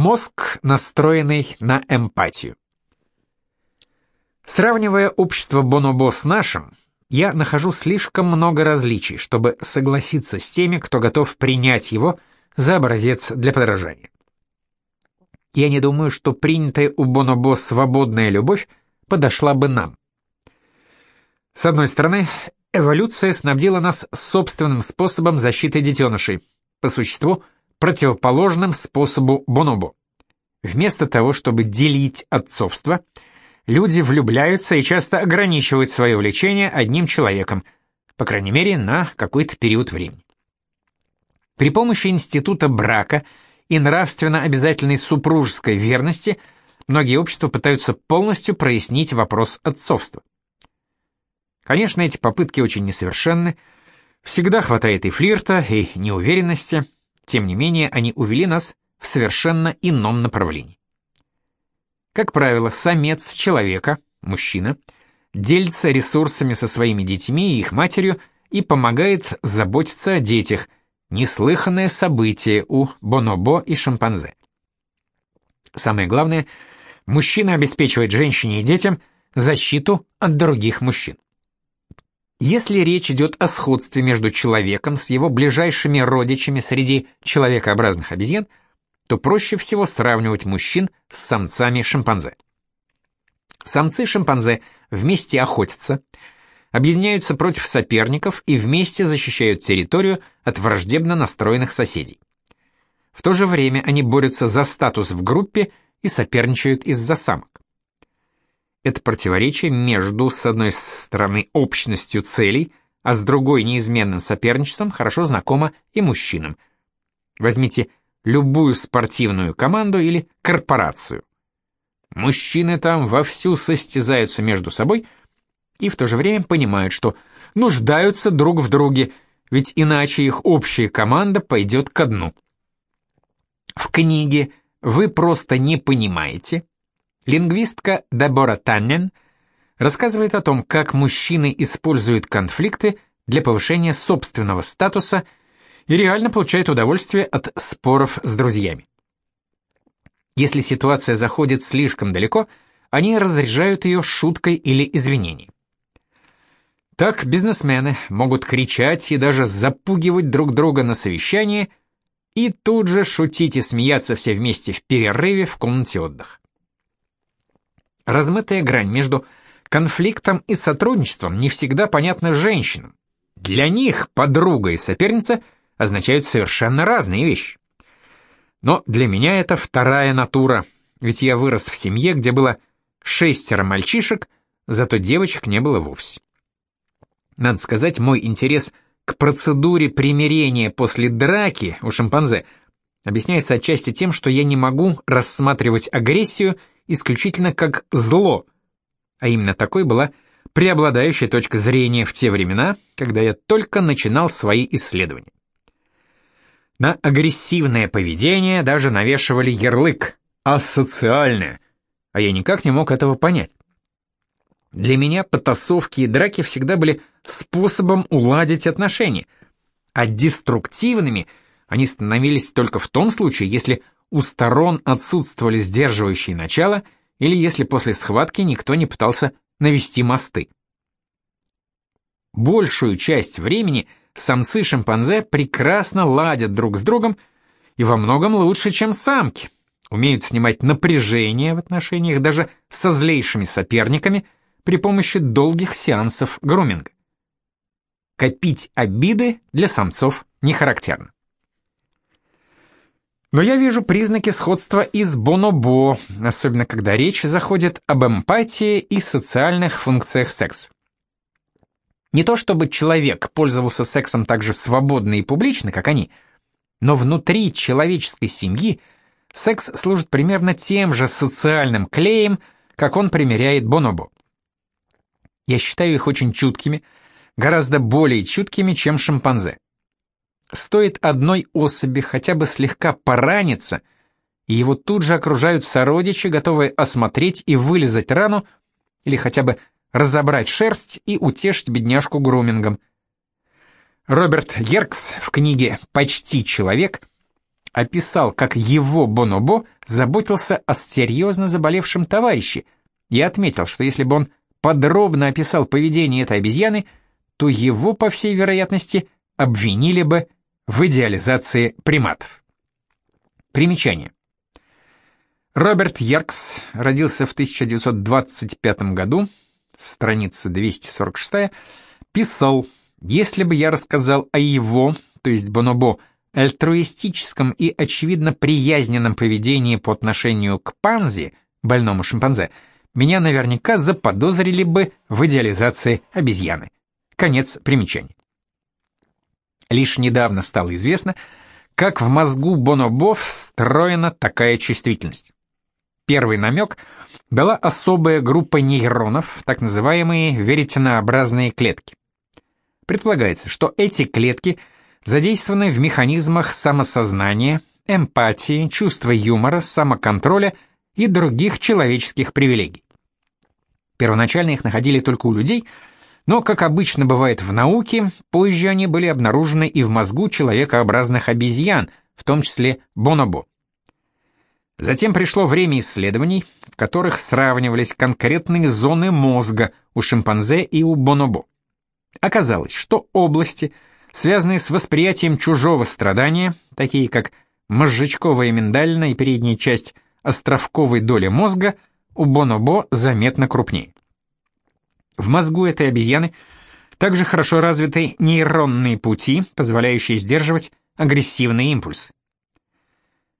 Мозг, настроенный на эмпатию. Сравнивая общество Бонобо с нашим, я нахожу слишком много различий, чтобы согласиться с теми, кто готов принять его за образец для подражания. Я не думаю, что принятая у Бонобо свободная любовь подошла бы нам. С одной стороны, эволюция снабдила нас собственным способом защиты детенышей, по существу противоположным способу Бонобо. Вместо того, чтобы делить отцовство – люди влюбляются и часто ограничивают свое влечение одним человеком, по крайней мере, на какой-то период времени. При помощи института брака и нравственно обязательной супружеской верности многие общества пытаются полностью прояснить вопрос отцовства. Конечно, эти попытки очень несовершенны, всегда хватает и флирта, и неуверенности, тем не менее они увели нас в совершенно ином направлении. Как правило, самец человека, мужчина, делится ресурсами со своими детьми и их матерью и помогает заботиться о детях, неслыханное событие у бонобо и шимпанзе. Самое главное, мужчина обеспечивает женщине и детям защиту от других мужчин. Если речь идет о сходстве между человеком с его ближайшими родичами среди человекообразных обезьян – то проще всего сравнивать мужчин с самцами шимпанзе. Самцы шимпанзе вместе охотятся, объединяются против соперников и вместе защищают территорию от враждебно настроенных соседей. В то же время они борются за статус в группе и соперничают из-за самок. Это противоречие между, с одной стороны, общностью целей, а с другой неизменным соперничеством хорошо знакомо и мужчинам. Возьмите любую спортивную команду или корпорацию. Мужчины там вовсю состязаются между собой и в то же время понимают, что нуждаются друг в друге, ведь иначе их общая команда пойдет ко дну. В книге «Вы просто не понимаете» лингвистка Дебора Таннен рассказывает о том, как мужчины используют конфликты для повышения собственного статуса – и реально получает удовольствие от споров с друзьями. Если ситуация заходит слишком далеко, они разряжают ее шуткой или извинением. Так бизнесмены могут кричать и даже запугивать друг друга на совещании и тут же шутить и смеяться все вместе в перерыве в комнате отдыха. Размытая грань между конфликтом и сотрудничеством не всегда понятна женщинам. Для них подруга и соперница – означают совершенно разные вещи. Но для меня это вторая натура, ведь я вырос в семье, где было шестеро мальчишек, зато девочек не было вовсе. Надо сказать, мой интерес к процедуре примирения после драки у шимпанзе объясняется отчасти тем, что я не могу рассматривать агрессию исключительно как зло, а именно такой была преобладающая точка зрения в те времена, когда я только начинал свои исследования. На агрессивное поведение даже навешивали ярлык «асоциальное», а я никак не мог этого понять. Для меня потасовки и драки всегда были способом уладить отношения, а деструктивными они становились только в том случае, если у сторон отсутствовали сдерживающие начала или если после схватки никто не пытался навести мосты. Большую часть времени – самцы-шимпанзе прекрасно ладят друг с другом и во многом лучше, чем самки, умеют снимать напряжение в отношениях даже со злейшими соперниками при помощи долгих сеансов груминга. Копить обиды для самцов не характерно. Но я вижу признаки сходства и с бонобо, особенно когда речь заходит об эмпатии и социальных функциях секса. Не то чтобы человек пользовался сексом так же свободно и публично, как они, но внутри человеческой семьи секс служит примерно тем же социальным клеем, как он примеряет бонобо. Я считаю их очень чуткими, гораздо более чуткими, чем шимпанзе. Стоит одной особи хотя бы слегка пораниться, и его тут же окружают сородичи, готовые осмотреть и вылезать рану, или хотя бы разобрать шерсть и утешить бедняжку грумингом. Роберт Геркс в книге «Почти человек» описал, как его бонобо заботился о серьезно заболевшем товарище и отметил, что если бы он подробно описал поведение этой обезьяны, то его, по всей вероятности, обвинили бы в идеализации приматов. Примечание. Роберт Яркс родился в 1925 году, страница 246, писал, «Если бы я рассказал о его, то есть Бонобо, альтруистическом и очевидно приязненном поведении по отношению к Панзи, больному шимпанзе, меня наверняка заподозрили бы в идеализации обезьяны». Конец примечаний. Лишь недавно стало известно, как в мозгу Бонобо встроена такая чувствительность. Первый намек дала особая группа нейронов, так называемые веретенообразные клетки. Предполагается, что эти клетки задействованы в механизмах самосознания, эмпатии, чувства юмора, самоконтроля и других человеческих привилегий. Первоначально их находили только у людей, но, как обычно бывает в науке, позже они были обнаружены и в мозгу человекообразных обезьян, в том числе бонобо. Затем пришло время исследований, в которых сравнивались конкретные зоны мозга у шимпанзе и у бонобо. Оказалось, что области, связанные с восприятием чужого страдания, такие как мозжечковая миндальная и передняя часть островковой доли мозга, у бонобо заметно крупнее. В мозгу этой обезьяны также хорошо развиты нейронные пути, позволяющие сдерживать агрессивный импульс.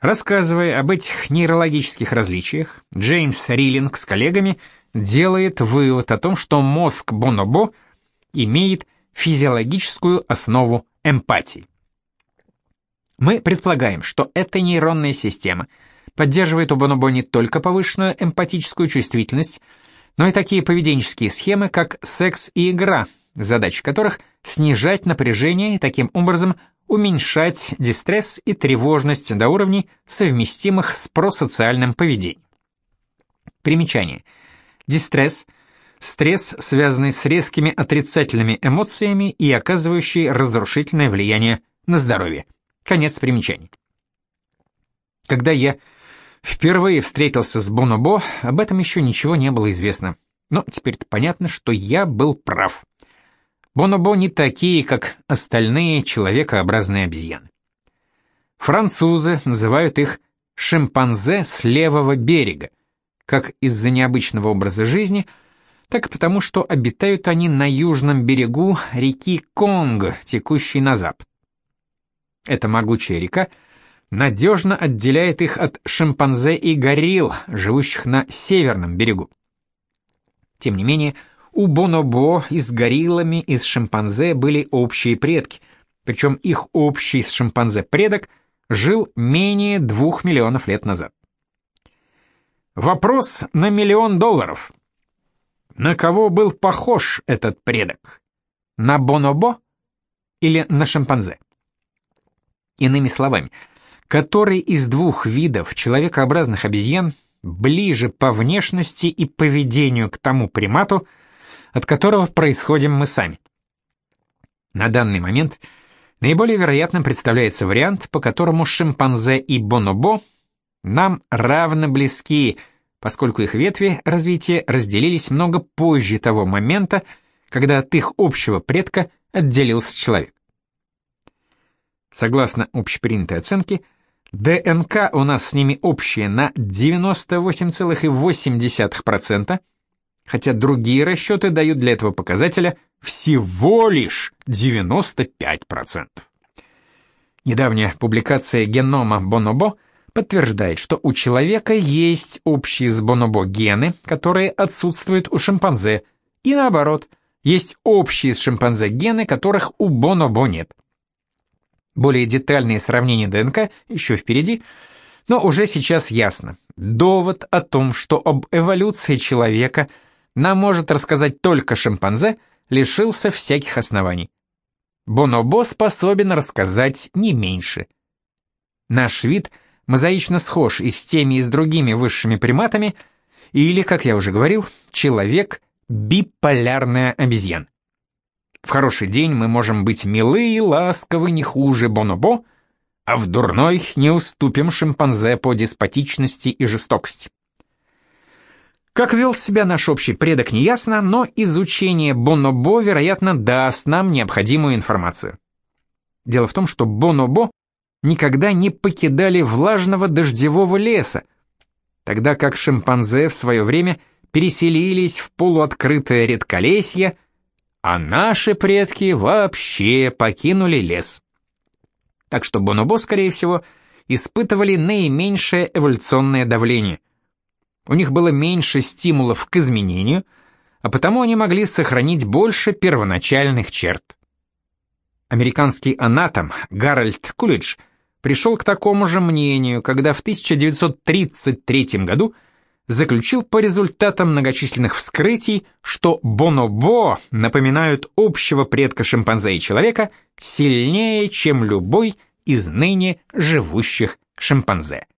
Рассказывая об этих нейрологических различиях, Джеймс Риллинг с коллегами делает вывод о том, что мозг Бонобо имеет физиологическую основу эмпатии. Мы предполагаем, что эта нейронная система поддерживает у Бонобо не только повышенную эмпатическую чувствительность, но и такие поведенческие схемы, как секс и игра, задача которых — снижать напряжение и таким образом уменьшать дистресс и тревожность до уровней, совместимых с просоциальным поведением. Примечание. Дистресс – стресс, связанный с резкими отрицательными эмоциями и оказывающий разрушительное влияние на здоровье. Конец примечаний. Когда я впервые встретился с Бонобо, об этом еще ничего не было известно. Но теперь-то понятно, что я был прав. Бонобо не такие, как остальные человекообразные обезьяны. Французы называют их шимпанзе с левого берега, как из-за необычного образа жизни, так и потому, что обитают они на южном берегу реки Конго, текущей на запад. Эта могучая река надежно отделяет их от шимпанзе и горилл, живущих на северном берегу. Тем не менее, у бонобо и с гориллами, и с шимпанзе были общие предки, причем их общий с шимпанзе предок жил менее двух миллионов лет назад. Вопрос на миллион долларов. На кого был похож этот предок? На бонобо или на шимпанзе? Иными словами, который из двух видов человекообразных обезьян ближе по внешности и поведению к тому примату, от которого происходим мы сами. На данный момент наиболее вероятным представляется вариант, по которому шимпанзе и бонобо нам равно близки, поскольку их ветви развития разделились много позже того момента, когда от их общего предка отделился человек. Согласно общепринятой оценке, ДНК у нас с ними общая на 98,8%, хотя другие расчеты дают для этого показателя всего лишь 95%. Недавняя публикация генома Бонобо подтверждает, что у человека есть общие с Бонобо гены, которые отсутствуют у шимпанзе, и наоборот, есть общие с шимпанзе гены, которых у Бонобо нет. Более детальные сравнения ДНК еще впереди, но уже сейчас ясно. Довод о том, что об эволюции человека – нам может рассказать только шимпанзе, лишился всяких оснований. Бонобо способен рассказать не меньше. Наш вид мозаично схож и с теми, и с другими высшими приматами, или, как я уже говорил, человек — биполярная обезьяна. В хороший день мы можем быть милы и ласковы не хуже Бонобо, а в дурной не уступим шимпанзе по деспотичности и жестокости. Как вел себя наш общий предок, неясно, но изучение бонобо, вероятно, даст нам необходимую информацию. Дело в том, что бонобо никогда не покидали влажного дождевого леса, тогда как шимпанзе в свое время переселились в полуоткрытое редколесье, а наши предки вообще покинули лес. Так что бонобо, скорее всего, испытывали наименьшее эволюционное давление – у них было меньше стимулов к изменению, а потому они могли сохранить больше первоначальных черт. Американский анатом Гарольд Кулидж пришел к такому же мнению, когда в 1933 году заключил по результатам многочисленных вскрытий, что бонобо напоминают общего предка шимпанзе и человека сильнее, чем любой из ныне живущих шимпанзе.